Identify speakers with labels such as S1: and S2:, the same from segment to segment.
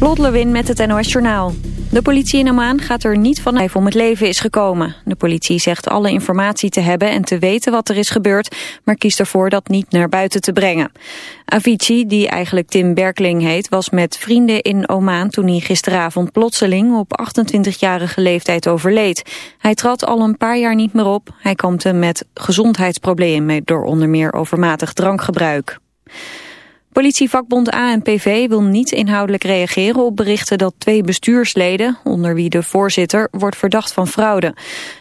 S1: Lot met het NOS Journaal. De politie in Oman gaat er niet van uit om het leven is gekomen. De politie zegt alle informatie te hebben en te weten wat er is gebeurd... maar kiest ervoor dat niet naar buiten te brengen. Avicii, die eigenlijk Tim Berkling heet, was met vrienden in Oman... toen hij gisteravond plotseling op 28-jarige leeftijd overleed. Hij trad al een paar jaar niet meer op. Hij kampte met gezondheidsproblemen door onder meer overmatig drankgebruik. Politievakbond ANPV wil niet inhoudelijk reageren op berichten dat twee bestuursleden, onder wie de voorzitter, wordt verdacht van fraude.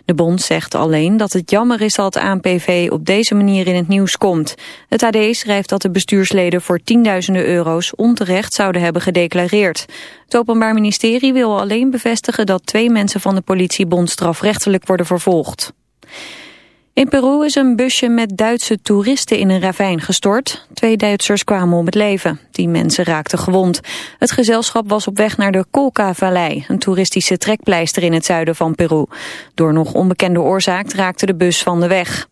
S1: De bond zegt alleen dat het jammer is dat ANPV op deze manier in het nieuws komt. Het AD schrijft dat de bestuursleden voor tienduizenden euro's onterecht zouden hebben gedeclareerd. Het Openbaar Ministerie wil alleen bevestigen dat twee mensen van de politiebond strafrechtelijk worden vervolgd. In Peru is een busje met Duitse toeristen in een ravijn gestort. Twee Duitsers kwamen om het leven. Die mensen raakten gewond. Het gezelschap was op weg naar de Colca-vallei, een toeristische trekpleister in het zuiden van Peru. Door nog onbekende oorzaak raakte de bus van de weg.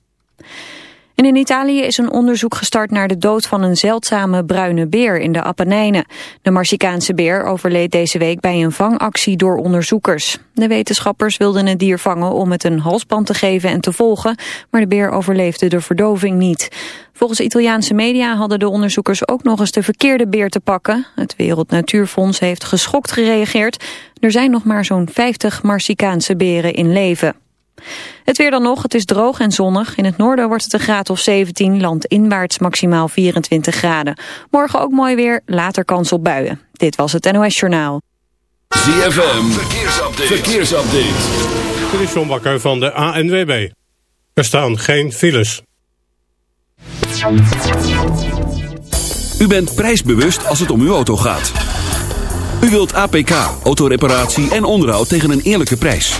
S1: En in Italië is een onderzoek gestart naar de dood van een zeldzame bruine beer in de Appenijnen. De Marsicaanse beer overleed deze week bij een vangactie door onderzoekers. De wetenschappers wilden het dier vangen om het een halsband te geven en te volgen, maar de beer overleefde de verdoving niet. Volgens Italiaanse media hadden de onderzoekers ook nog eens de verkeerde beer te pakken. Het Wereld Natuurfonds heeft geschokt gereageerd. Er zijn nog maar zo'n 50 Marsicaanse beren in leven. Het weer dan nog, het is droog en zonnig. In het noorden wordt het een graad of 17, landinwaarts maximaal 24 graden. Morgen ook mooi weer, later kans op buien. Dit was het NOS Journaal.
S2: ZFM, verkeersupdate. verkeersupdate.
S3: Dit is John Bakker van de ANWB. Er staan geen files.
S2: U bent prijsbewust als het om uw auto gaat. U wilt APK, autoreparatie en onderhoud tegen een eerlijke prijs.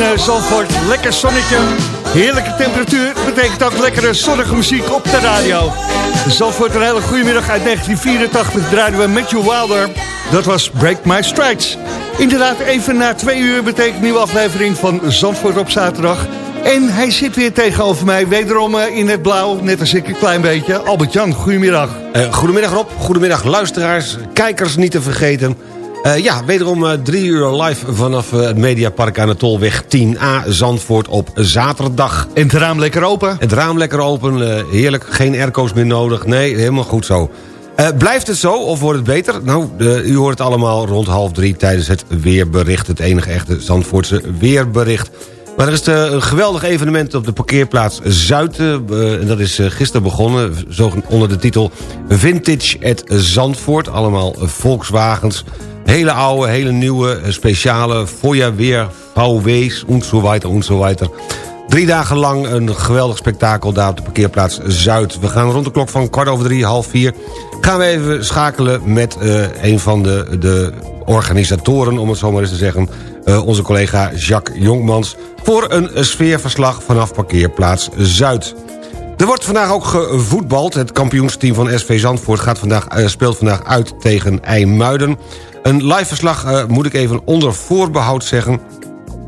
S4: Eh, Zandvoort. Lekker zonnetje, heerlijke temperatuur. Betekent ook lekkere zonnige muziek op de radio. Zandvoort, een hele goede middag. Uit 1984 draaiden we Matthew Wilder. Dat was Break My Strides. Inderdaad, even na twee uur betekent nieuwe aflevering van Zandvoort op zaterdag. En hij zit weer tegenover mij, wederom eh, in het blauw, net als ik een klein beetje. Albert-Jan, goedemiddag.
S5: Eh, goedemiddag Rob, goedemiddag luisteraars, kijkers niet te vergeten. Eh, ja, wederom eh, drie uur live vanaf eh, het Mediapark aan de Tolweg 10A Zandvoort op zaterdag.
S4: En het raam lekker open.
S5: Het raam lekker open, heerlijk, geen airco's meer nodig. Nee, helemaal goed zo. Blijft het zo of wordt het beter? Nou, u hoort het allemaal rond half drie tijdens het weerbericht. Het enige echte Zandvoortse weerbericht. Maar er is eh, een geweldig evenement op de parkeerplaats Zuid. eh, dat is eh, gisteren begonnen, onder de titel Vintage at Zandvoort. Allemaal Volkswagens. Hele oude, hele nieuwe, speciale Feuerweer VW's en zo weiter en zo weiter. Drie dagen lang een geweldig spektakel daar op de parkeerplaats Zuid. We gaan rond de klok van kwart over drie, half vier... gaan we even schakelen met een van de, de organisatoren... om het zo maar eens te zeggen, onze collega Jacques Jongmans... voor een sfeerverslag vanaf parkeerplaats Zuid. Er wordt vandaag ook gevoetbald. Het kampioensteam van SV Zandvoort gaat vandaag, eh, speelt vandaag uit tegen IJmuiden. Een live verslag eh, moet ik even onder voorbehoud zeggen...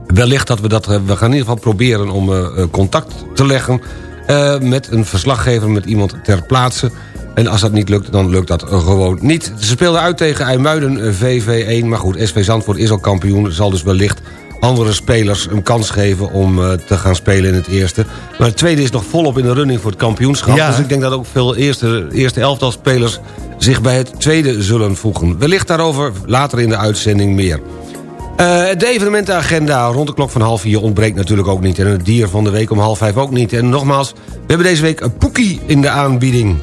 S5: Wellicht dat we dat... eh, We gaan in ieder geval proberen om eh, eh, contact te leggen... eh, met een verslaggever, met iemand ter plaatse. En als dat niet lukt, dan lukt dat gewoon niet. Ze speelden uit tegen IJmuiden eh, VV1. Maar goed, SV Zandvoort is al kampioen. Zal dus wellicht andere spelers een kans geven om eh, te gaan spelen in het eerste. Maar het tweede is nog volop in de running voor het kampioenschap.
S4: Ja.
S5: Dus ik denk dat ook veel eerste, eerste elftal spelers zich bij het tweede zullen voegen. Wellicht daarover later in de uitzending meer. Eh, de evenementenagenda rond de klok van half vier ontbreekt natuurlijk ook niet. En het dier van de week om half vijf ook niet. En nogmaals, we hebben deze week een poekie in de aanbieding.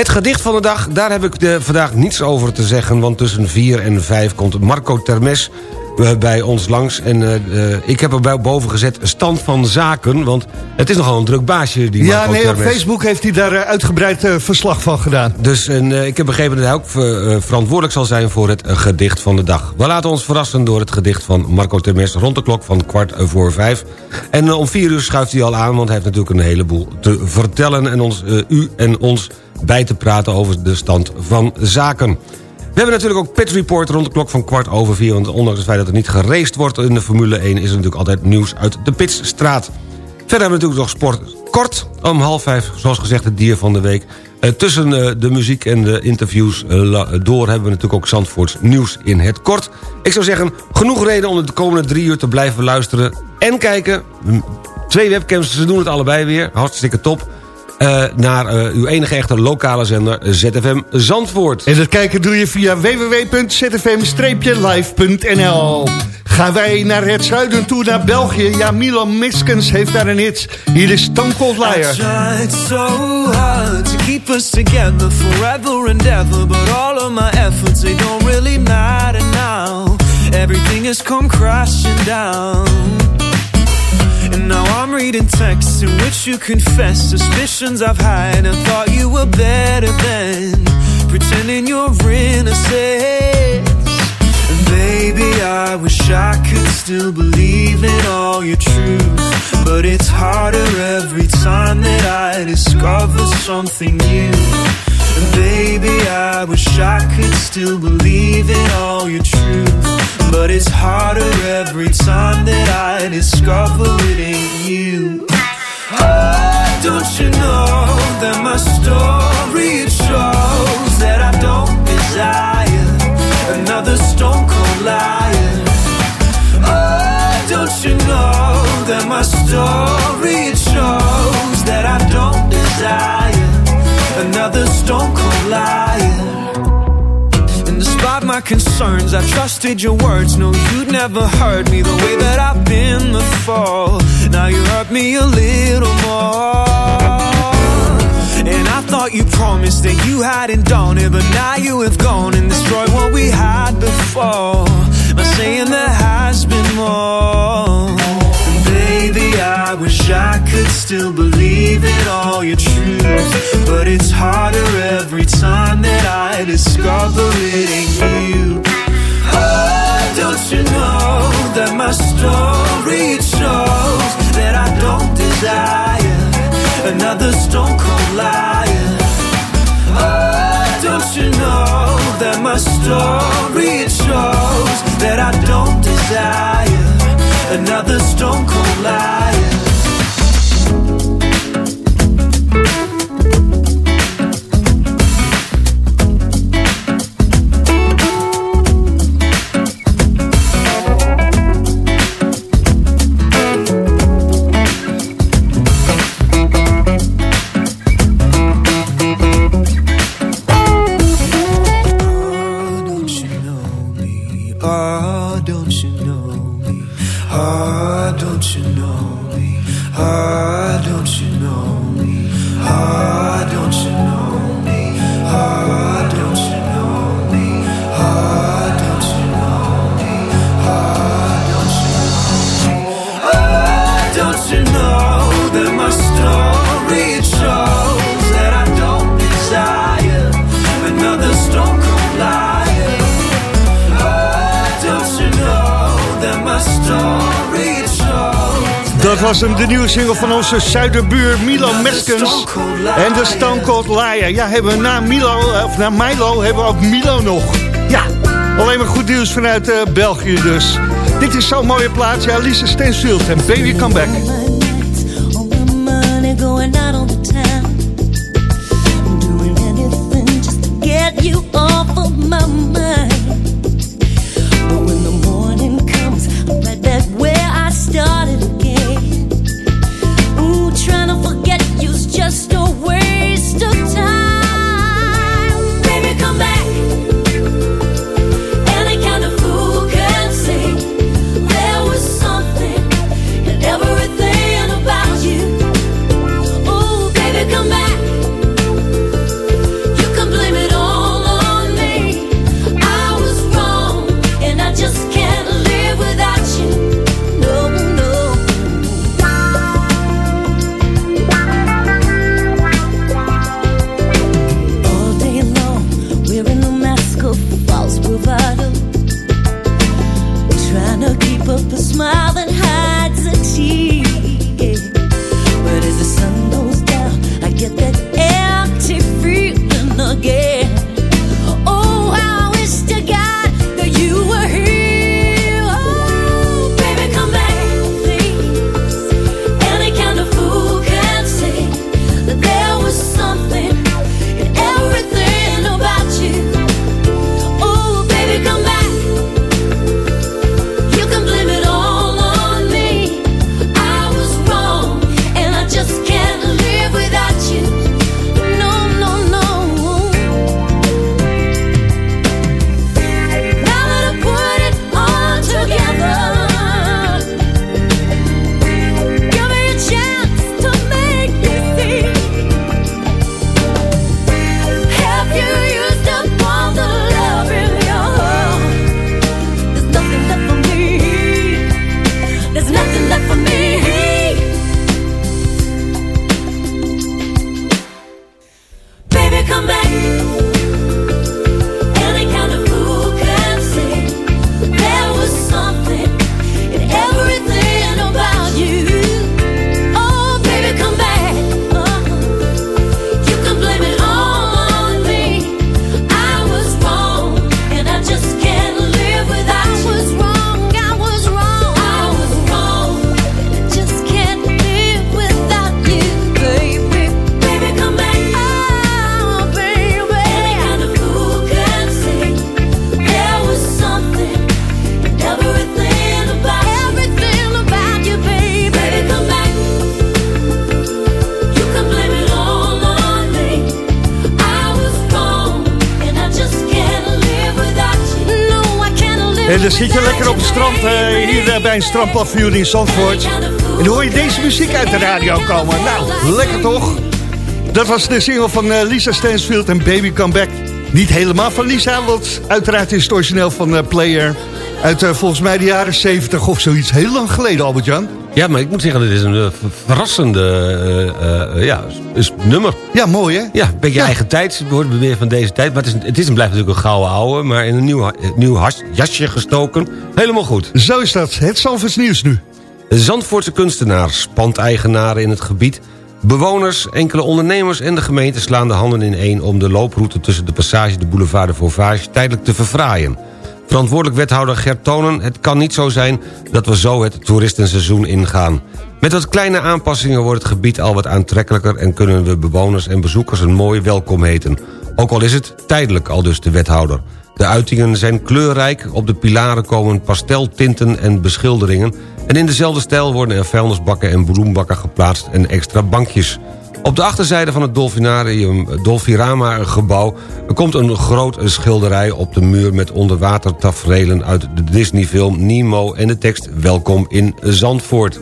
S5: Het gedicht van de dag, daar heb ik de, vandaag niets over te zeggen... want tussen vier en vijf komt Marco Termes eh, bij ons langs. En eh, eh, ik heb er bij- boven gezet stand van zaken... want het is nogal een druk baasje, die
S4: Ja,
S5: Marco
S4: nee, op
S5: Termes.
S4: Facebook heeft hij daar uitgebreid verslag van gedaan.
S5: Dus en, ik heb begrepen dat hij ook verantwoordelijk zal zijn voor het gedicht van de dag. We laten ons verrassen door het gedicht van Marco Termes rond de klok van kwart voor vijf. En om vier uur schuift hij al aan, want hij heeft natuurlijk een heleboel te vertellen... en ons, u en ons bij te praten over de stand van zaken. We hebben natuurlijk ook Pit Report rond de klok van kwart over vier... want ondanks het feit dat er niet geraced wordt in de Formule 1... is er natuurlijk altijd nieuws uit de Pitsstraat. Verder hebben we natuurlijk nog sport kort. Om half vijf, zoals gezegd, het dier van de week. Eh, tussen eh, de muziek en de interviews eh, door... hebben we natuurlijk ook Zandvoorts nieuws in het kort. Ik zou zeggen, genoeg reden om de komende drie uur te blijven luisteren... en kijken. Twee webcams, ze doen het allebei weer. Hartstikke top. Eh, naar eh, uw enige echte lokale zender ZFM Zandvoort.
S4: En dat kijken doe je via www.zfm-live.nl Gaan wij naar het zuiden toe, naar België. Ja, Milan Miskens heeft daar een hit. Hier is Stone Cold Liar.
S6: tried so hard to keep us together forever and ever, but all of my efforts they don't really matter now. Everything has come crashing down. And now I'm reading texts in which you confess suspicions I've had and thought you were better than pretending you're innocent. And baby, I wish I could still believe in all your truth. But it's harder every time that I discover something new. And baby, I wish I could still believe in all your truth. But it's harder every time that I discover it ain't you. Oh, don't you know that my story it shows that I don't desire another stone cold liar. Oh, don't you know that my story it shows that I don't desire my concerns. I trusted your words. No, you'd never hurt me the way that I've been before. Now you hurt me a little more. And I thought you promised that you hadn't done it, but now you have gone and destroyed what we had before. By saying there has been more. Baby, I wish I could still believe in all your truth. But it's harder every time that I discover it ain't you. Oh, don't you know that my story shows that I don't desire another stone cold liar? Oh, don't you know that my story shows that I don't desire another stone cold liar?
S4: Was hem, de nieuwe single van onze zuiderbuur Milo Meskens. En de Stone Cold Liar. Ja, hebben we na Milo, eh, of na Milo, hebben we ook Milo nog. Ja, alleen maar goed nieuws vanuit eh, België dus. Dit is zo'n mooie plaats. Ja, Lisa Stansfield en
S7: Baby Come
S4: En dan zit je lekker op het strand, eh, hier eh, bij een strandpaviljoen in Zandvoort. En dan hoor je deze muziek uit de radio komen. Nou, lekker toch? Dat was de single van eh, Lisa Stansfield en Baby Come Back. Niet helemaal van Lisa, want uiteraard is het origineel van Player... uit volgens mij de jaren 70 of zoiets. Heel lang geleden, Albert-Jan.
S5: Ja, maar ik moet zeggen, dit is een eh, verrassende eh, eh, ja, is nummer.
S4: Ja, mooi hè?
S5: Ja, een beetje
S4: Ja.
S5: eigen tijd, wordt weer van deze tijd. Maar het is, het is en blijft natuurlijk een gouden ouwe, maar in een nieuw, nieuw has- jasje gestoken. Helemaal goed.
S4: Zo is dat. Het Zandvoorts nieuws nu.
S5: Zandvoortse kunstenaars, pandeigenaren in het gebied... bewoners, enkele ondernemers en de gemeente slaan de handen in één... om de looproute tussen de passage de boulevard de Vauvage tijdelijk te verfraaien. Verantwoordelijk wethouder Gert Tonen... het kan niet zo zijn dat we zo het toeristenseizoen ingaan. Met wat kleine aanpassingen wordt het gebied al wat aantrekkelijker... en kunnen we bewoners en bezoekers een mooi welkom heten. Ook al is het tijdelijk, al dus de wethouder. De uitingen zijn kleurrijk, op de pilaren komen pasteltinten en beschilderingen... en in dezelfde stijl worden er vuilnisbakken en bloembakken geplaatst en extra bankjes. Op de achterzijde van het Dolfinarium Dolfirama gebouw komt een groot schilderij op de muur met onderwatertaferelen uit de Disney-film Nemo en de tekst Welkom in Zandvoort.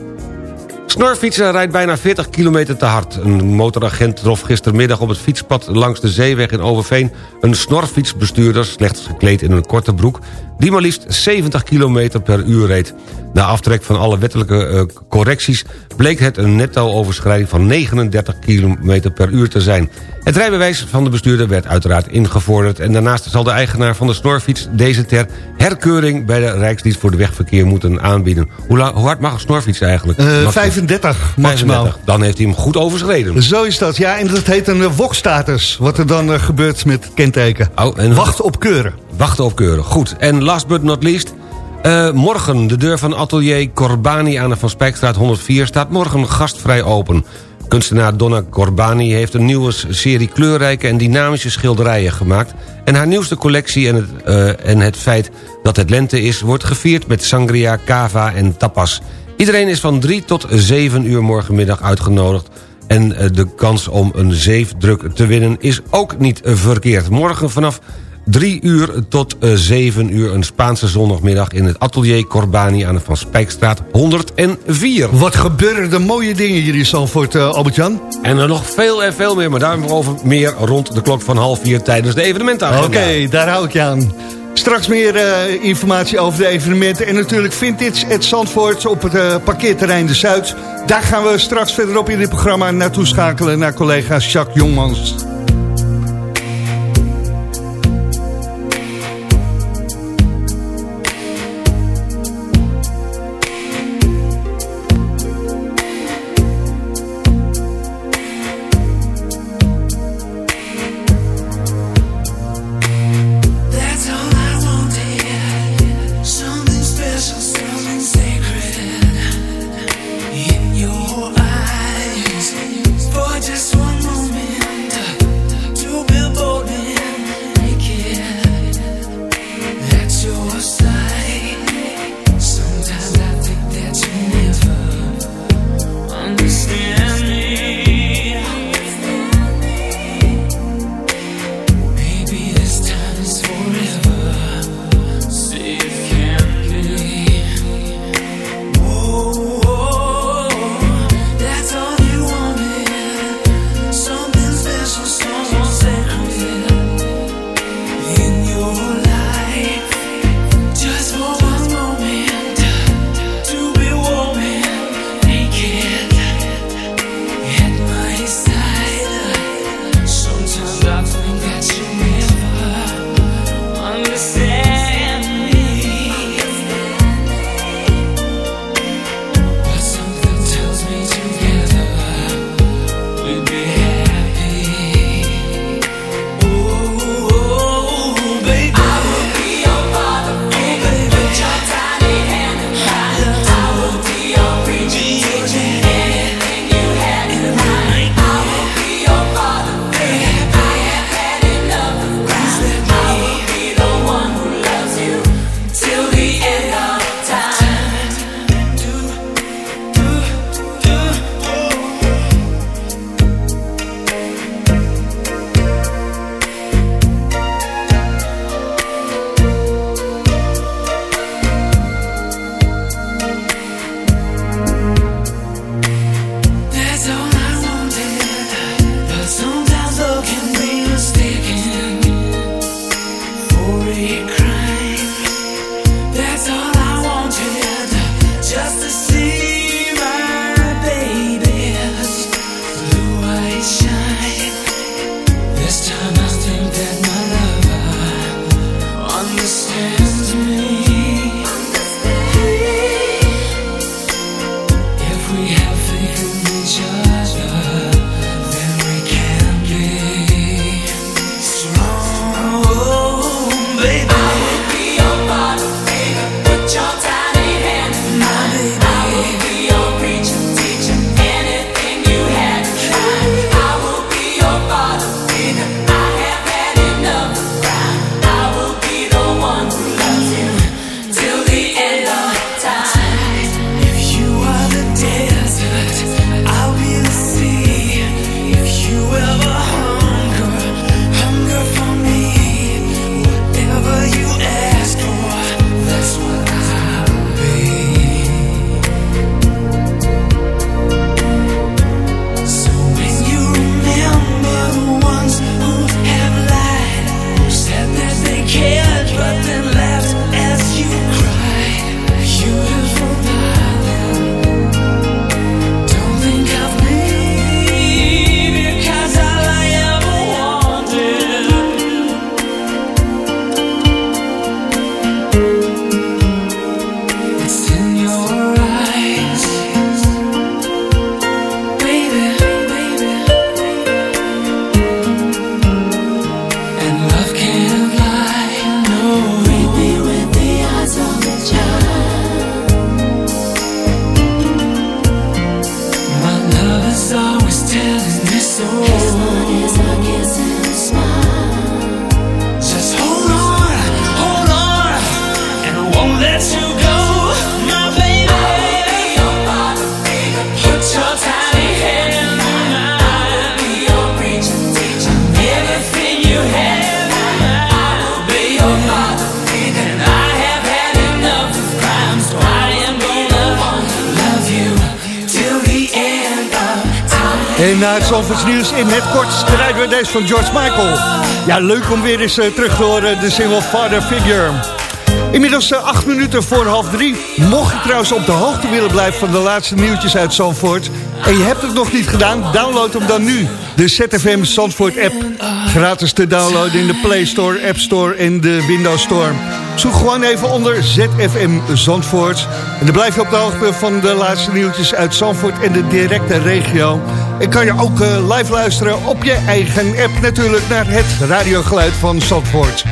S5: Snorfietser rijdt bijna 40 kilometer te hard. Een motoragent trof gistermiddag op het fietspad langs de zeeweg in Overveen... een snorfietsbestuurder, slechts gekleed in een korte broek... die maar liefst 70 kilometer per uur reed. Na aftrek van alle wettelijke eh, correcties... bleek het een netto-overschrijding van 39 kilometer per uur te zijn. Het rijbewijs van de bestuurder werd uiteraard ingevorderd... en daarnaast zal de eigenaar van de snorfiets deze ter herkeuring... bij de Rijksdienst voor de Wegverkeer moeten aanbieden. Hoe, hard mag een snorfiets eigenlijk?
S4: Eh,
S5: Mag-
S4: 35 maximaal.
S5: 35. Dan heeft hij hem goed overschreden.
S4: Zo is dat, ja. En dat heet een uh, wokstatus. Wat er dan eh, gebeurt met het kenteken.
S5: Oh, en
S4: Wacht op keuren.
S5: Wachten op keuren. Goed. En last but not least... eh, morgen, de deur van atelier Corbani aan de Van Spijkstraat 104... staat morgen gastvrij open. Kunstenaar Donna Corbani heeft een nieuwe serie kleurrijke en dynamische schilderijen gemaakt... en haar nieuwste collectie en het, eh, en het feit dat het lente is... wordt gevierd met sangria, cava en tapas. Iedereen is van 3 tot 7 uur morgenmiddag uitgenodigd... en eh, de kans om een zeefdruk te winnen is ook niet verkeerd. Morgen vanaf 3 uur tot eh, 7 uur een Spaanse zondagmiddag... in het atelier Corbani aan de Van Spijkstraat 104.
S4: Wat gebeuren er mooie dingen hier in Zandvoort, eh, Albert-Jan?
S5: En er nog veel en veel meer, maar daarover meer rond de klok van half vier tijdens de evenementagenda.
S4: Oké, daar hou ik je aan. Straks meer eh, informatie over de evenementen. En natuurlijk Vintage at Zandvoort op het eh, parkeerterrein De Zuid. Daar gaan we straks verderop in dit programma naartoe schakelen... naar collega Jacques Jongmans.
S7: En na het Zandvoorts nieuws in het kort draaien we deze van George Michael. Ja, leuk om weer eens eh, terug te horen, de single Father Figure. Inmiddels eh, acht minuten voor half drie. Mocht je trouwens op de hoogte willen blijven van de laatste nieuwtjes uit Zandvoort... en je hebt het nog niet gedaan, download hem dan nu. De ZFM Zandvoort app. Gratis te downloaden in de Play Store, App Store en de Windows Store. Zoek gewoon even onder ZFM Zandvoort. En dan blijf je op de hoogte van de laatste nieuwtjes uit Zandvoort en de directe regio. En kan je ook eh, live luisteren op je eigen app natuurlijk naar het radiogeluid van Zandvoort.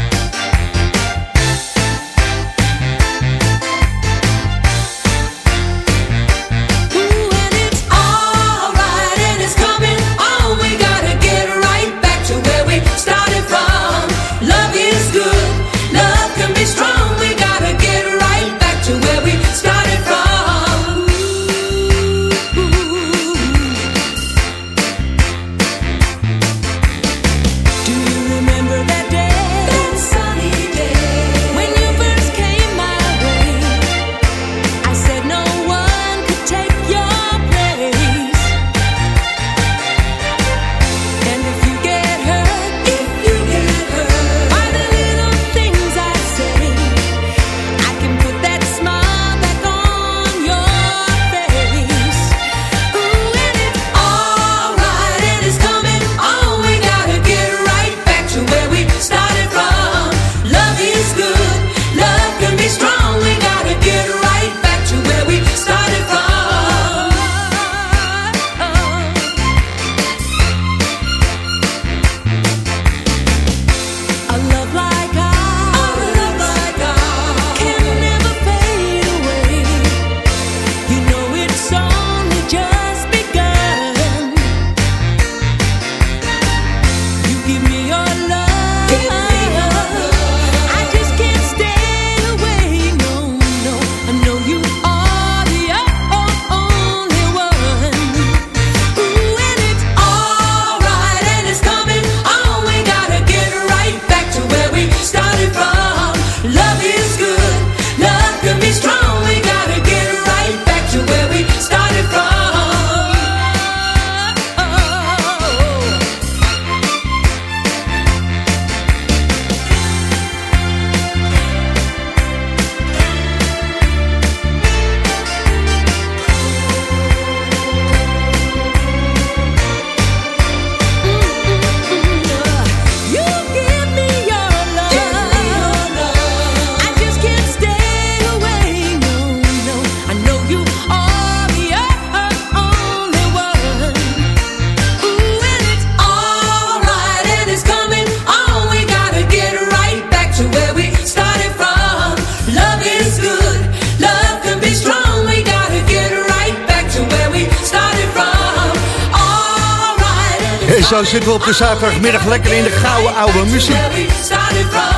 S7: Zaterdagmiddag lekker in de gouden oude muziek.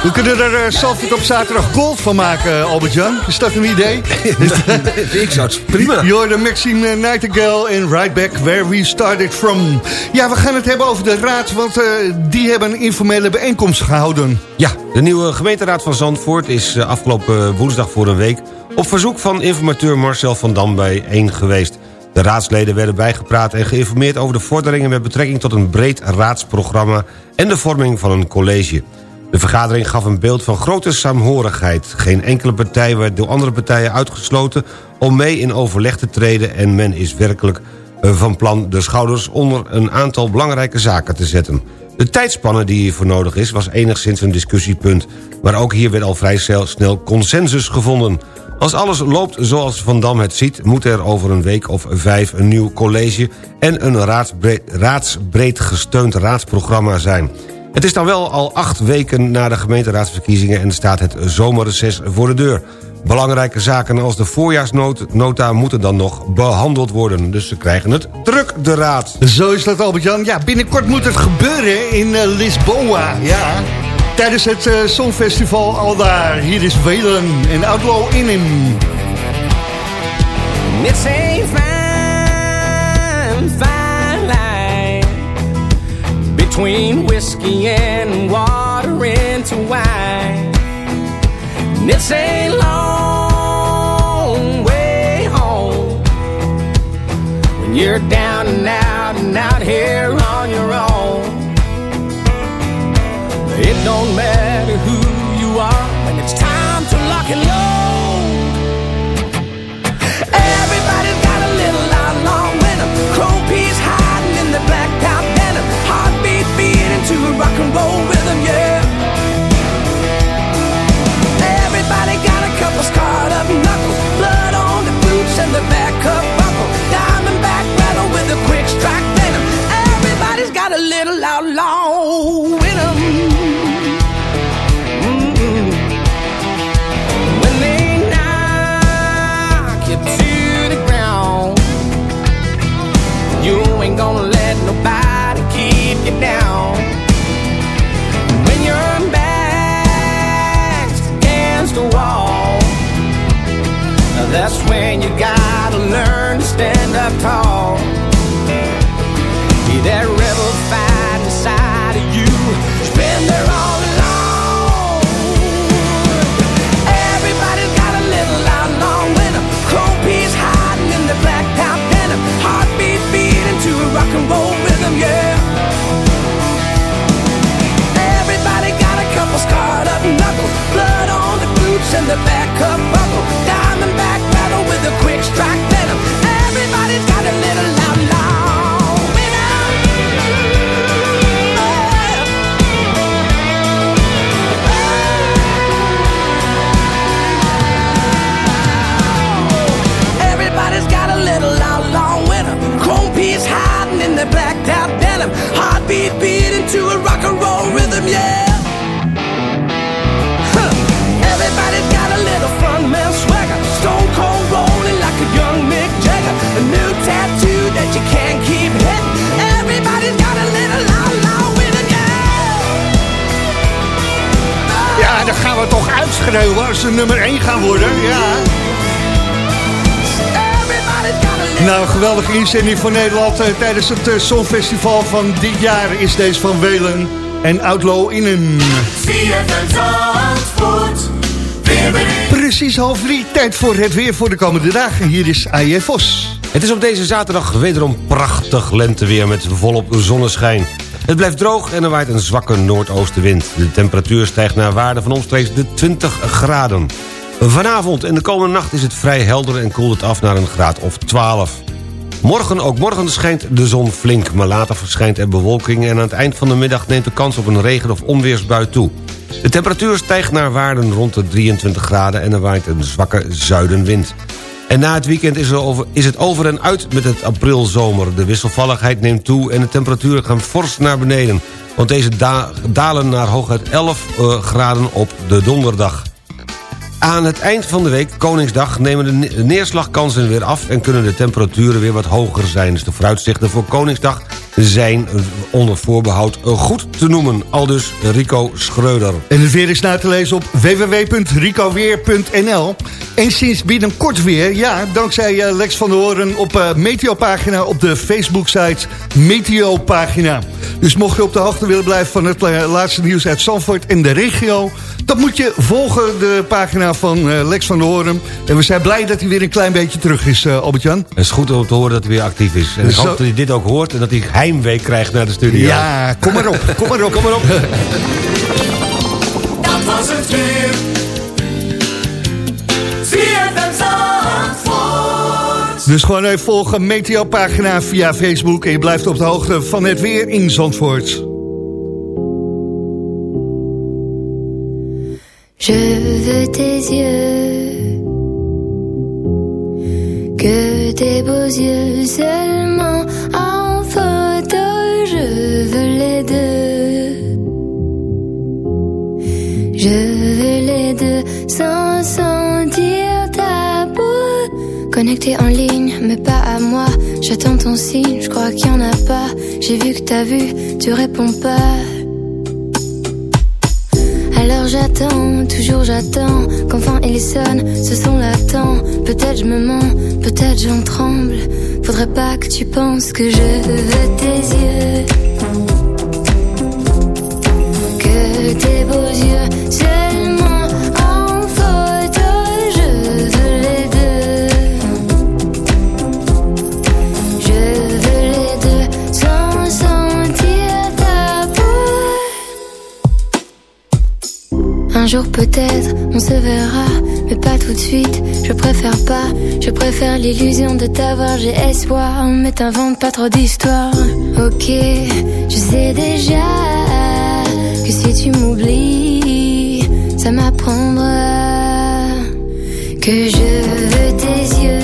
S4: we
S7: kunnen er uh, op zaterdag gold van maken, Albert-Jan. Is dat een idee?
S5: Ik zou het prima.
S7: You're the Maxime Nightingale in Right Back Where We Started From. Ja, we gaan het hebben over de raad, want eh, die hebben een informele bijeenkomst gehouden.
S5: Ja, de nieuwe gemeenteraad van Zandvoort is eh, afgelopen woensdag voor een week... op verzoek van informateur Marcel van Dam bijeen geweest. De raadsleden werden bijgepraat en geïnformeerd over de vorderingen... met betrekking tot een breed raadsprogramma en de vorming van een college. De vergadering gaf een beeld van grote saamhorigheid. Geen enkele partij werd door andere partijen uitgesloten... om mee in overleg te treden en men is werkelijk eh, van plan de schouders onder een aantal belangrijke zaken te zetten. De tijdspanne die hiervoor nodig is was enigszins een discussiepunt... maar ook hier werd al vrij snel- snel consensus gevonden. Als alles loopt zoals Van Dam het ziet... moet er over een week of vijf een nieuw college... en een raadsbreed, raadsbreed gesteund raadsprogramma zijn. Het is dan wel al acht weken na de gemeenteraadsverkiezingen... en staat het zomerreces voor de deur. Belangrijke zaken als de voorjaarsnota moeten dan nog behandeld worden. Dus ze krijgen het druk, de raad.
S7: Zo is dat, Albert-Jan. Ja, binnenkort moet het gebeuren in eh, Lisboa. Ja. Tijdens het eh, Songfestival al daar. Hier is Welen en Outlaw in hem.
S8: It's a fine, fine line between whiskey and water into wine. And it's a long way home when you're down and out and out here It don't matter who you are when it's time to lock and load. Heartbeat beating to a rock and roll rhythm, yeah. Huh. Everybody's got a little front man swagger. Stone cold rolling like a young Mick Jagger. A new tattoo that you can't keep hitting. Everybody's got a little outlaw in 'em, yeah.
S4: Ja, dan gaan we toch uitschreeuwen als ze nummer 1 gaan worden. Ja. Nou, geweldige inzending voor Nederland. eh, tijdens het eh, Songfestival van dit jaar is deze van Welen en Outlaw Innen. Precies half drie, tijd voor het weer voor de komende dagen. Hier is AJ Vos.
S5: Het is op deze zaterdag wederom prachtig lenteweer met volop zonneschijn. Het blijft droog en er waait een zwakke noordoostenwind. De temperatuur stijgt naar waarde van omstreeks de 20 graden. Vanavond en de komende nacht is het vrij helder en koelt het af naar een graad of 12. Morgen, ook morgen schijnt de zon flink, maar later verschijnt er bewolking... en aan het eind van de middag neemt de kans op een regen- of onweersbui toe. De temperatuur stijgt naar waarden rond de 23 graden en er waait een zwakke zuidenwind. En na het weekend is, is het over en uit met het aprilzomer. De wisselvalligheid neemt toe en de temperaturen gaan fors naar beneden. Want deze da- dalen naar hooguit 11 eh, graden op de donderdag. Aan het eind van de week, Koningsdag, nemen de ne- neerslagkansen weer af... en kunnen de temperaturen weer wat hoger zijn. Dus de vooruitzichten voor Koningsdag zijn onder voorbehoud eh, goed te noemen. Aldus Rico Schreuder.
S4: En het weer is na te lezen op www.ricoweer.nl. En sinds binnenkort weer, ja, dankzij eh, Lex van der Hoorn op eh, Meteopagina op de Facebook-site Meteopagina. Dus mocht je op de hoogte willen blijven van het eh, laatste nieuws uit Zandvoort en de regio... dan moet je volgen de pagina van Lex van der Hoorn. En we zijn blij dat hij weer een klein beetje terug is, Albert-Jan.
S5: Het is goed om te horen dat hij weer actief is. En ik hoop dat hij dit ook hoort en dat hij heimwee krijgt naar de studio.
S4: Ja, kom maar op, kom maar op.
S5: Kom maar op.
S9: Dat was het weer.
S4: Dus gewoon even volgen Meteopagina via Facebook... en je blijft op de hoogte van het weer in Zandvoort.
S10: Je veux tes yeux, que tes beaux yeux seulement En ligne, mais pas à moi. J'attends ton signe, je crois qu'il y en a pas. J'ai vu que t'as vu, tu réponds pas. Alors j'attends, toujours j'attends qu'enfin il sonne, ce son l'attend. Peut-être je me mens, peut-être j'en tremble. Faudrait pas que tu penses que je veux tes yeux. Un jour peut-être on se verra, mais pas tout de suite. Je préfère pas, je préfère l'illusion de t'avoir. J'ai espoir, mais t'invente pas trop d'histoires. Ok, je sais déjà que si tu m'oublies, ça m'apprendra que je veux tes yeux.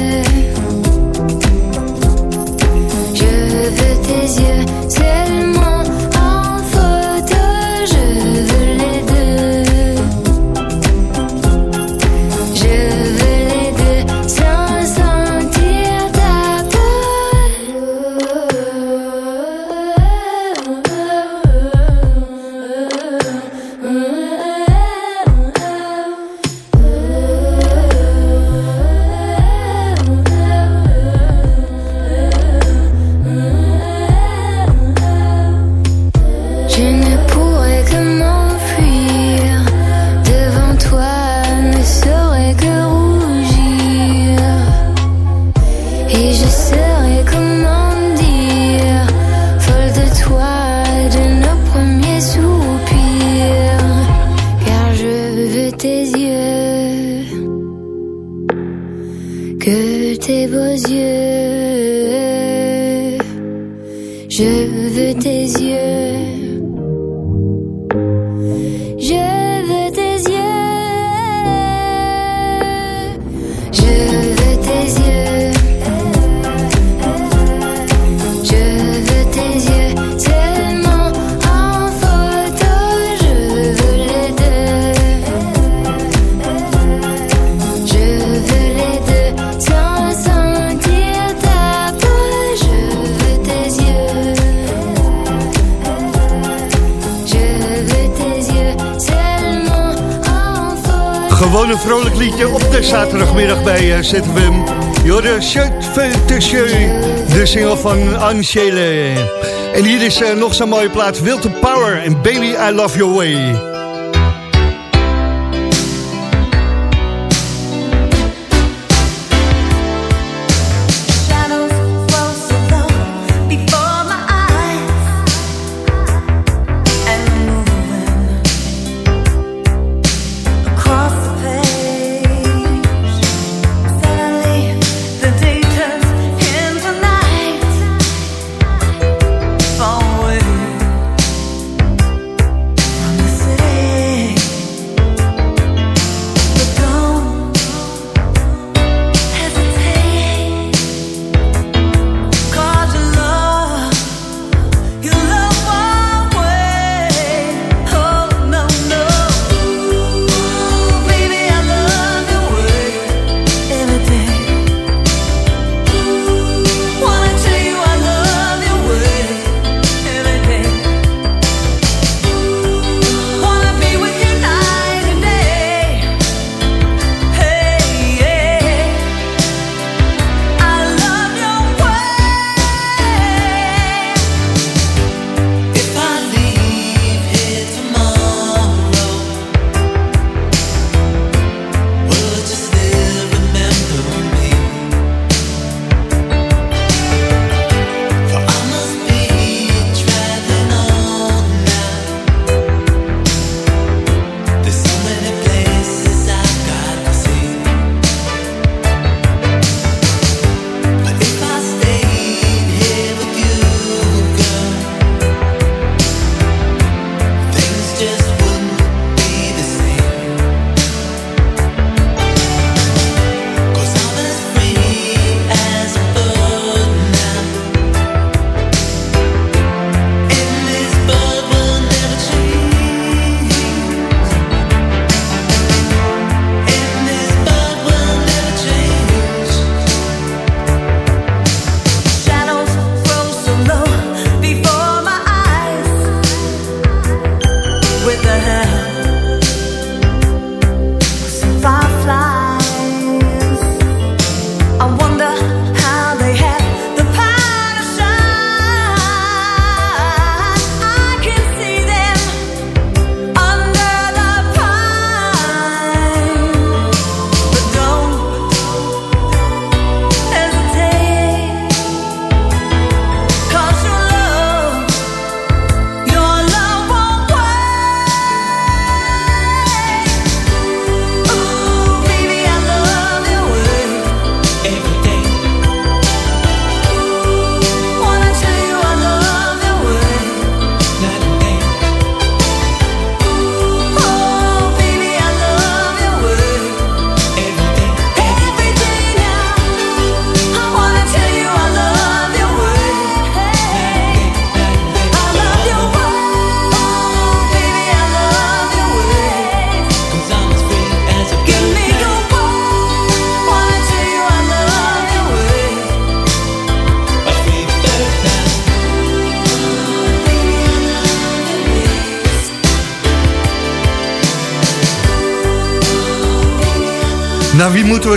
S4: single van Angele. En hier is eh, nog zo'n mooie plaat, Wilton Power en Baby, I Love Your Way.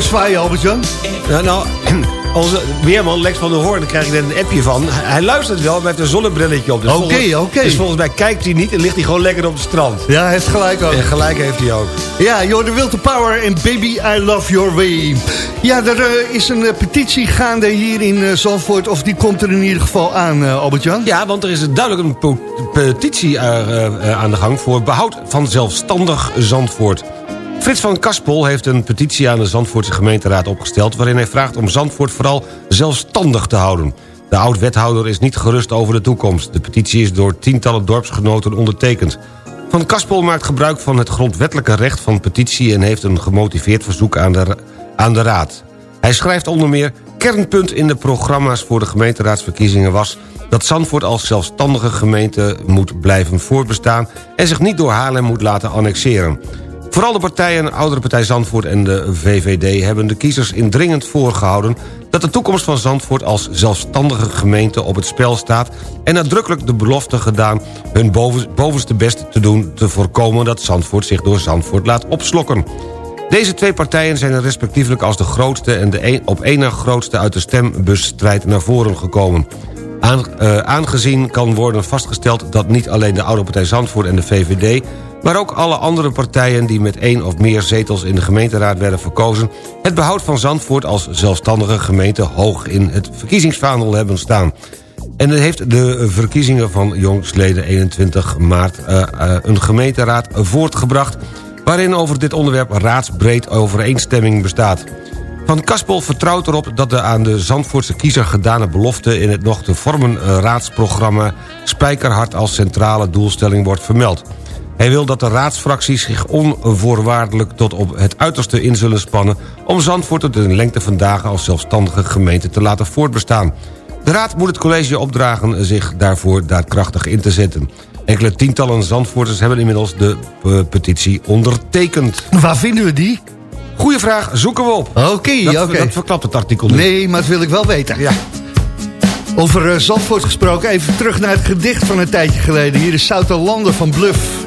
S4: Zwaaien, Albert-Jan?
S5: Ja, nou, onze weerman Lex van der Hoorn, daar krijg ik net een appje van. Hij luistert wel, maar heeft een zonnebrilletje op. Dus
S4: Oké,
S5: volgens-
S4: oké.
S5: Dus volgens mij kijkt hij niet en ligt hij gewoon lekker op het strand.
S4: Ja, hij heeft gelijk ook.
S5: En gelijk heeft hij ook.
S4: Ja, joh, de Will to Power en Baby I Love Your Way. Ja, er eh, is een eh, petitie gaande hier in eh, Zandvoort. Of die komt er in ieder geval aan, Albert-Jan.
S5: Ja, want er is duidelijk een petitie aan de gang... voor behoud van zelfstandig Zandvoort. Frits van Kaspel heeft een petitie aan de Zandvoortse gemeenteraad opgesteld... waarin hij vraagt om Zandvoort vooral zelfstandig te houden. De oud-wethouder is niet gerust over de toekomst. De petitie is door tientallen dorpsgenoten ondertekend. Van Kaspel maakt gebruik van het grondwettelijke recht van petitie... en heeft een gemotiveerd verzoek aan de, aan de raad. Hij schrijft onder meer... kernpunt in de programma's voor de gemeenteraadsverkiezingen was... dat Zandvoort als zelfstandige gemeente moet blijven voortbestaan... en zich niet door Haarlem moet laten annexeren. Vooral de partijen Oudere Partij Zandvoort en de VVD... hebben de kiezers indringend voorgehouden... dat de toekomst van Zandvoort als zelfstandige gemeente op het spel staat... en nadrukkelijk de belofte gedaan hun boven- bovenste best te doen... te voorkomen dat Zandvoort zich door Zandvoort laat opslokken. Deze twee partijen zijn respectievelijk als de grootste... en de een, op één na grootste uit de stembusstrijd naar voren gekomen. Eh, aangezien kan worden vastgesteld dat niet alleen de Oude Partij Zandvoort en de VVD... maar ook alle andere partijen die met één of meer zetels in de gemeenteraad werden verkozen... het behoud van Zandvoort als zelfstandige gemeente hoog in het verkiezingsvaandel hebben staan. En het heeft de verkiezingen van jongsleden 21 maart eh, eh, een gemeenteraad voortgebracht... waarin over dit onderwerp raadsbreed overeenstemming bestaat. Van Kaspel vertrouwt erop dat de aan de Zandvoortse kiezer gedane belofte... in het nog te vormen eh, raadsprogramma spijkerhard als centrale doelstelling wordt vermeld. Hij wil dat de raadsfracties zich onvoorwaardelijk tot op het uiterste in zullen spannen... om Zandvoort tot in de lengte van dagen als zelfstandige gemeente te laten voortbestaan. De raad moet het college opdragen zich daarvoor daadkrachtig in te zetten. Enkele tientallen Zandvoorters hebben inmiddels de eh, petitie ondertekend.
S4: Waar vinden we die?
S5: Goeie vraag, zoeken we op.
S4: Oké,
S5: Dat,
S4: oké.
S5: dat verklapt het artikel niet.
S4: Nee, maar dat wil ik wel weten.
S5: Ja.
S4: Over eh, Zandvoort gesproken, even terug naar het gedicht van een tijdje geleden. Hier is Zouterlanden van Bluff.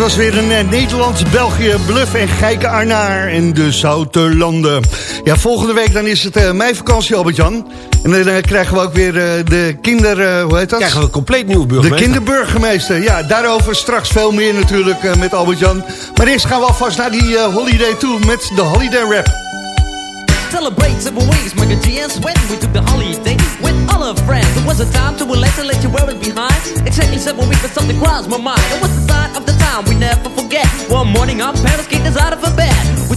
S4: Was weer een eh, Nederlands-België bluff en geike Arnaar en de Zoute Landen. Ja, volgende week dan is het eh, mijn vakantie, Albert-Jan. En dan eh, krijgen we ook weer eh, de kinder... hoe heet dat?
S5: Krijgen we een compleet nieuwe
S4: De
S5: burgemeester.
S4: kinderburgemeester. Ja, daarover straks veel meer natuurlijk eh, met Albert-Jan. Maar eerst gaan we alvast naar die eh, holiday toe met de holiday rap.
S11: Celebrate several ways, Michael G. and when we took the holiday with all our friends. It was a time to relax and let you wear it behind. Exactly seven weeks, but something crossed my mind. It was the sign of the we never forget. One morning, our parents kicked us out of bed. We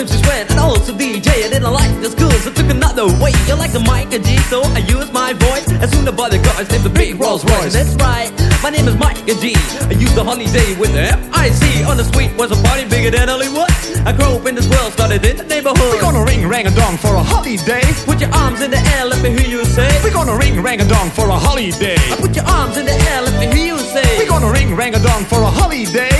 S11: name is Sweat and also DJ I didn't like the school so took another way. You like the mic and G so I use my voice. As soon as the cars named the big Rolls Royce That's right, my name is Mike and G. I use the holiday with the F-I-C On the street was a party bigger than Hollywood. I grew up in this world, started in the neighborhood.
S12: We're gonna ring rang a dong for a holiday.
S11: Put your arms in the air, let me hear you say.
S12: We're gonna ring rang a dong for a holiday.
S11: I put your arms in the air, let me hear you say.
S12: We're gonna ring rang a dong for a holiday.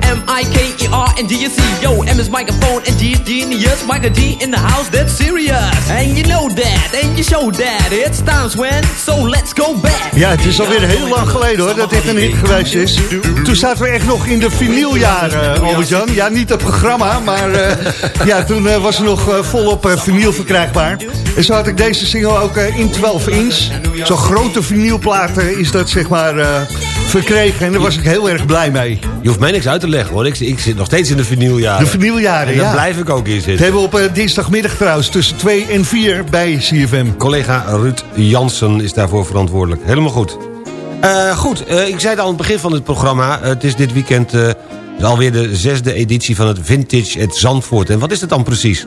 S11: M-I-K-E-R and D-U-C. Yo, M is microphone and G is genius. Michael D in the house, that's serious. And you know that, and you show that. It's times when, so let's go back.
S4: Ja, het is alweer heel lang geleden hoor, dat dit een hit geweest is. Toen zaten we echt nog in de vinyljaren, uh, Albert-Jan. Ja, niet het programma, maar eh, ja, toen eh, was er nog eh, volop eh, vinyl verkrijgbaar. En zo had ik deze single ook eh, in 12 inch. Zo'n grote vinylplaat eh, is dat zeg maar eh, verkregen. En daar was ik heel erg blij mee.
S5: Je hoeft mij niks uit te leggen hoor. Ik, ik zit nog steeds in de vinyljaren.
S4: De vinyljaren,
S5: En daar
S4: ja.
S5: blijf ik ook in
S4: Dat
S5: zitten.
S4: hebben we op eh, dinsdagmiddag trouwens tussen 2 en 4 bij CFM.
S5: Collega Ruud Jansen is daarvoor verantwoordelijk. Helemaal goed. Eh, goed, eh, ik zei het al aan het begin van het programma. het is dit weekend alweer de zesde editie van het Vintage at Zandvoort. En wat is het dan precies?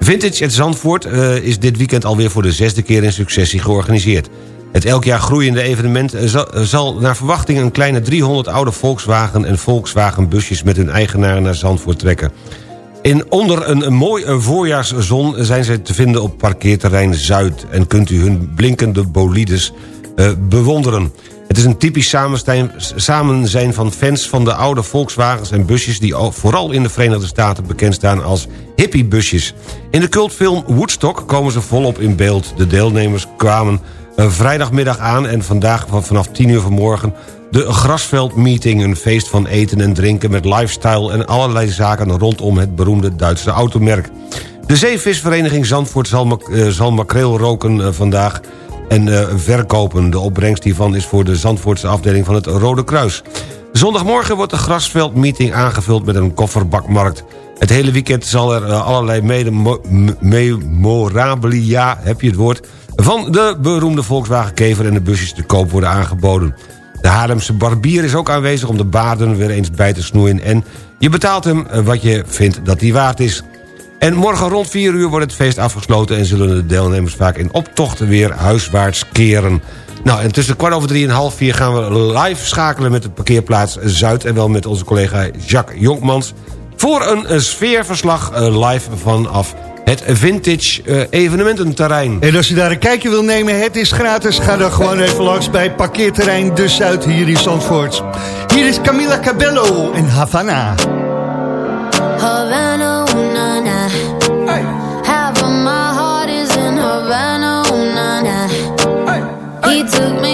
S5: Vintage at Zandvoort is dit weekend alweer voor de zesde keer in successie georganiseerd. Het elk jaar groeiende evenement eh, zal, eh, zal naar verwachting een kleine 300 oude Volkswagen en Volkswagen busjes met hun eigenaar naar Zandvoort trekken. In onder een, mooi voorjaarszon zijn zij te vinden op parkeerterrein Zuid... en kunt u hun blinkende bolides eh, bewonderen. Het is een typisch samenzijn, samenzijn van fans van de oude Volkswagens en busjes... die al- vooral in de Verenigde Staten bekend staan als hippiebusjes. In de cultfilm Woodstock komen ze volop in beeld. De deelnemers kwamen vrijdagmiddag aan en vandaag van- vanaf 10 uur vanmorgen... de Grasveld-meeting, een feest van eten en drinken... met lifestyle en allerlei zaken rondom het beroemde Duitse automerk. De zeevisvereniging Zandvoort zal, mak- eh, zal makreel roken eh, vandaag en eh, verkopen. De opbrengst hiervan is voor de Zandvoortse afdeling van het Rode Kruis. Zondagmorgen wordt de Grasveld-meeting aangevuld met een kofferbakmarkt. Het hele weekend zal er allerlei memorabilia, heb je het woord... van de beroemde Volkswagen Kever en de busjes te koop worden aangeboden. De Haarlemse barbier is ook aanwezig om de baarden weer eens bij te snoeien... en je betaalt hem eh, wat je vindt dat hij waard is. En morgen rond 4 uur wordt het feest afgesloten... en zullen de deelnemers vaak in optocht weer huiswaarts keren. Nou, en tussen kwart over drie en half vier gaan we live schakelen... met de parkeerplaats Zuid en wel met onze collega Jacques Jonkmans... voor een eh, sfeerverslag eh, live vanaf het Vintage eh, evenemententerrein.
S4: En als je daar een kijkje wil nemen, het is gratis. Ga dan gewoon even langs bij parkeerterrein De Zuid hier in Zandvoort. Hier is Camila Cabello in Havana.
S13: Havana, ooh, na, na. Half of my heart is in Havana, ooh, na, na. He took me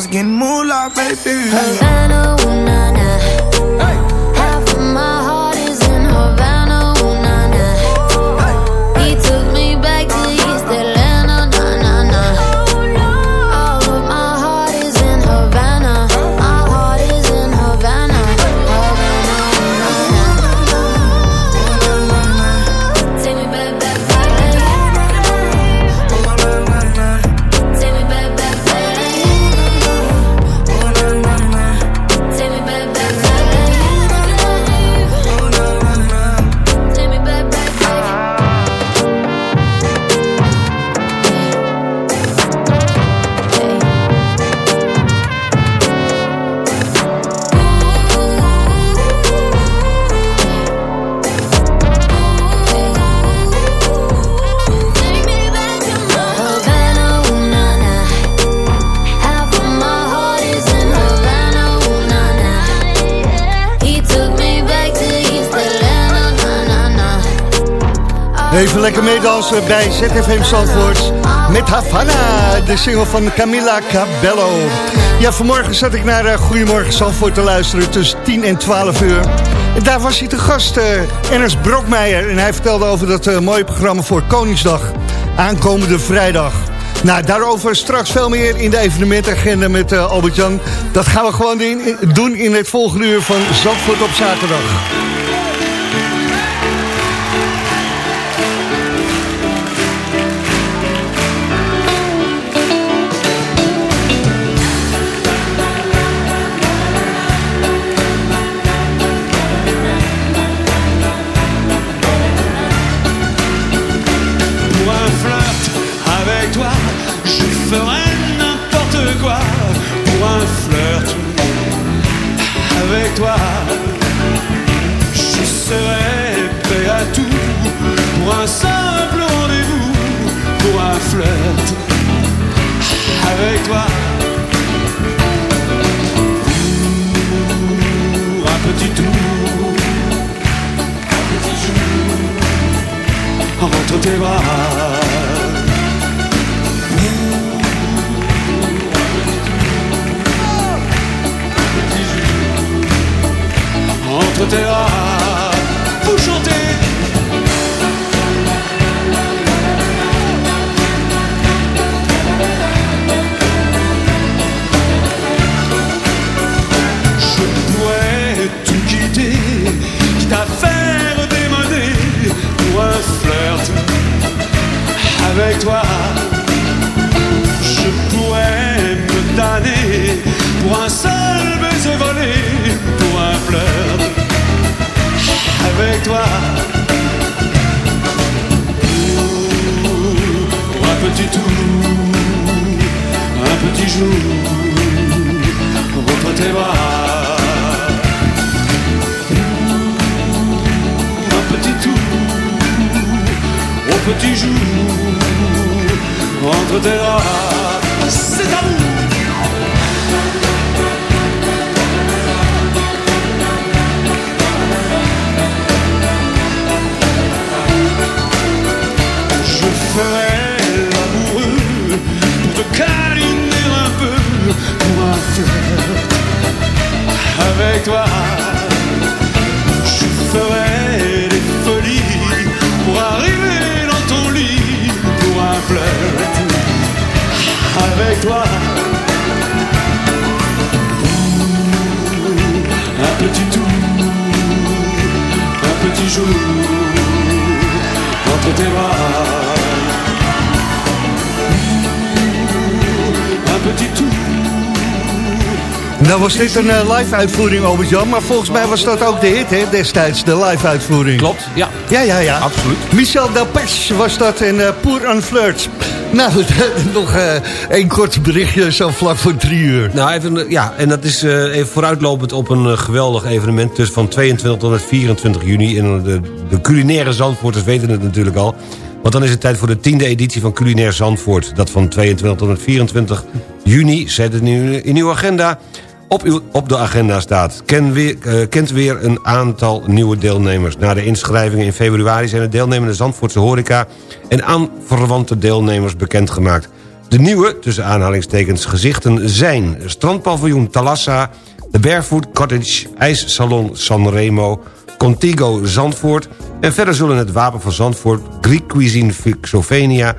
S14: was getting moolah, baby.
S4: Bij ZFM Zandvoort met Havana, de single van Camila Cabello. Ja, vanmorgen zat ik naar uh, Goedemorgen Zandvoort te luisteren tussen 10 en 12 uur. En daar was hij te gast, uh, Ernst Brokmeijer. En hij vertelde over dat uh, mooie programma voor Koningsdag, aankomende vrijdag. Nou, daarover straks veel meer in de evenementagenda met Albert-Jan. Dat gaan we gewoon doen in het volgende uur van Zandvoort op zaterdag.
S6: Avec toi. Pour un petit tour, un petit jour entre tes bras. Entre tes bras, avec toi. Je pourrais me damner pour un seul baiser volé, pour un flirt avec toi. Pour un petit tour, un petit jour entre tes bras. Petit jour entre tes bras. C'est à vous. Je ferai l'amoureux pour te câliner un peu pour un flirt avec toi. Toi. Un petit tour, un petit jour entre tes bras. Un petit tour.
S4: Nou was dit een eh, live-uitvoering, Albert-Jan. Maar volgens mij was dat ook de hit, hè, destijds, de live-uitvoering.
S5: Klopt, ja.
S4: Ja, ja, ja.
S5: Absoluut.
S4: Michel Delpech was dat en uh, Pour un flirt. Nou, nog uh, één kort berichtje zo vlak voor drie uur.
S5: Nou, even, eh, ja, en dat is even vooruitlopend op een geweldig evenement... dus van 22 tot en met 24 juni. En de, de culinaire Zandvoorters weten het natuurlijk al. Want dan is het tijd voor de tiende editie van Culinair Zandvoort. Dat van 22 tot en met 24 juni. Zet het in uw agenda op, uw, op de agenda staat. Uh, kent weer een aantal nieuwe deelnemers. Na de inschrijvingen in februari zijn de deelnemende Zandvoortse horeca... en aanverwante deelnemers bekendgemaakt. De nieuwe, tussen aanhalingstekens, gezichten zijn... Strandpaviljoen Talassa, de Barefoot Cottage, IJssalon Sanremo... Contigo Zandvoort... en verder zullen het Wapen van Zandvoort, Greek Cuisine Slovenia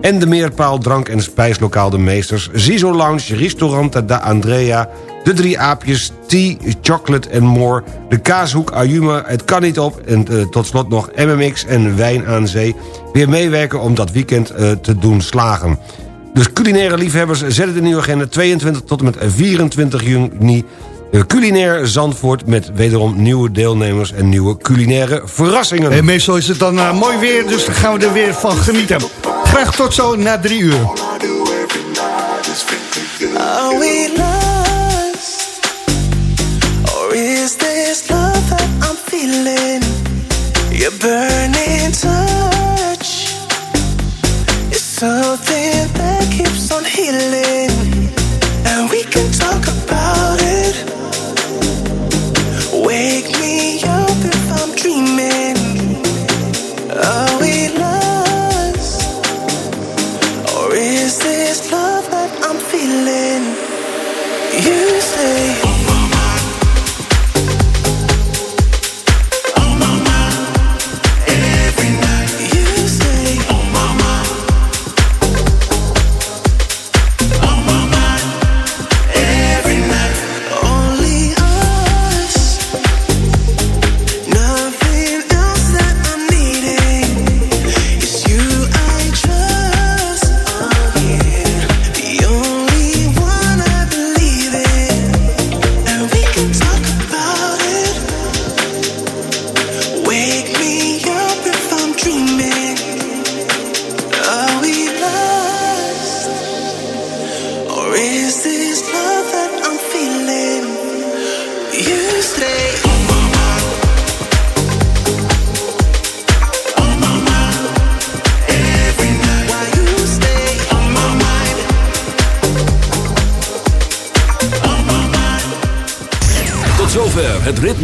S5: en de meerpaal drank- en spijslokaal De Meesters... Zizo Lounge, Ristorante Da Andrea... De Drie Aapjes, Tea, Chocolate and More... De Kaashoek, Ayuma, Het Kan Niet Op... en uh, tot slot nog MMX en Wijn aan Zee... weer meewerken om dat weekend uh, te doen slagen. Dus culinaire liefhebbers, zet het in uw agenda... 22 tot en met 24 juni... Culinair Zandvoort met wederom nieuwe deelnemers... en nieuwe culinaire verrassingen.
S4: En meestal is het dan uh, mooi weer, dus gaan we er weer van genieten. Graag tot zo na drie uur.
S15: Your burning touch is something that keeps on healing.